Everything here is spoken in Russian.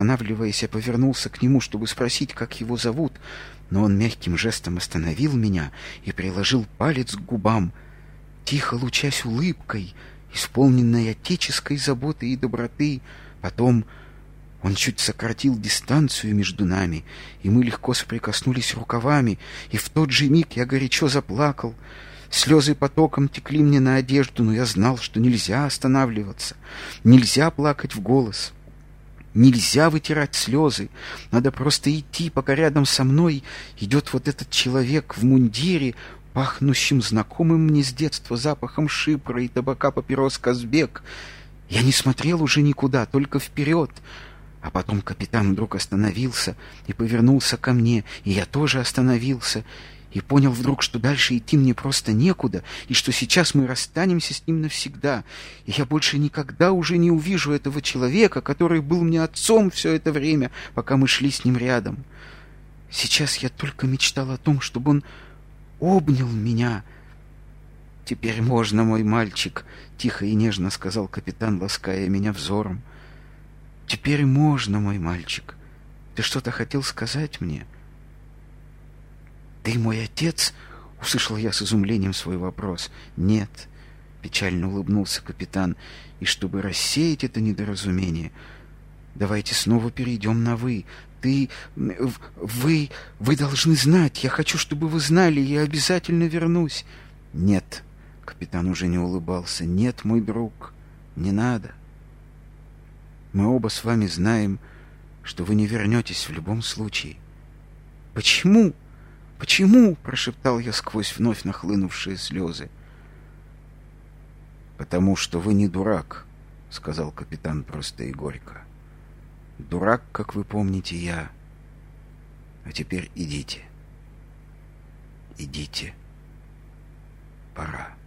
Останавливаясь, я повернулся к нему, чтобы спросить, как его зовут, но он мягким жестом остановил меня и приложил палец к губам, тихо лучась улыбкой, исполненной отеческой заботы и доброты. Потом он чуть сократил дистанцию между нами, и мы легко соприкоснулись рукавами, и в тот же миг я горячо заплакал. Слезы потоком текли мне на одежду, но я знал, что нельзя останавливаться, нельзя плакать в голос — Нельзя вытирать слезы. Надо просто идти, пока рядом со мной идет вот этот человек в мундире, пахнущим знакомым мне с детства запахом шипра и табака папирос Казбек. Я не смотрел уже никуда, только вперед. А потом капитан вдруг остановился и повернулся ко мне, и я тоже остановился, и понял вдруг, что дальше идти мне просто некуда, и что сейчас мы расстанемся с ним навсегда, и я больше никогда уже не увижу этого человека, который был мне отцом все это время, пока мы шли с ним рядом. Сейчас я только мечтал о том, чтобы он обнял меня. «Теперь можно, мой мальчик», — тихо и нежно сказал капитан, лаская меня взором. «Теперь можно, мой мальчик. Ты что-то хотел сказать мне?» — «Ты мой отец?» — услышал я с изумлением свой вопрос. «Нет», — печально улыбнулся капитан, «и чтобы рассеять это недоразумение, давайте снова перейдем на «вы». Ты... вы... вы должны знать. Я хочу, чтобы вы знали. Я обязательно вернусь». «Нет», — капитан уже не улыбался, «нет, мой друг, не надо. Мы оба с вами знаем, что вы не вернетесь в любом случае». «Почему?» «Почему?» — прошептал я сквозь вновь нахлынувшие слезы. «Потому что вы не дурак», — сказал капитан просто и горько. «Дурак, как вы помните, я. А теперь идите. Идите. Пора».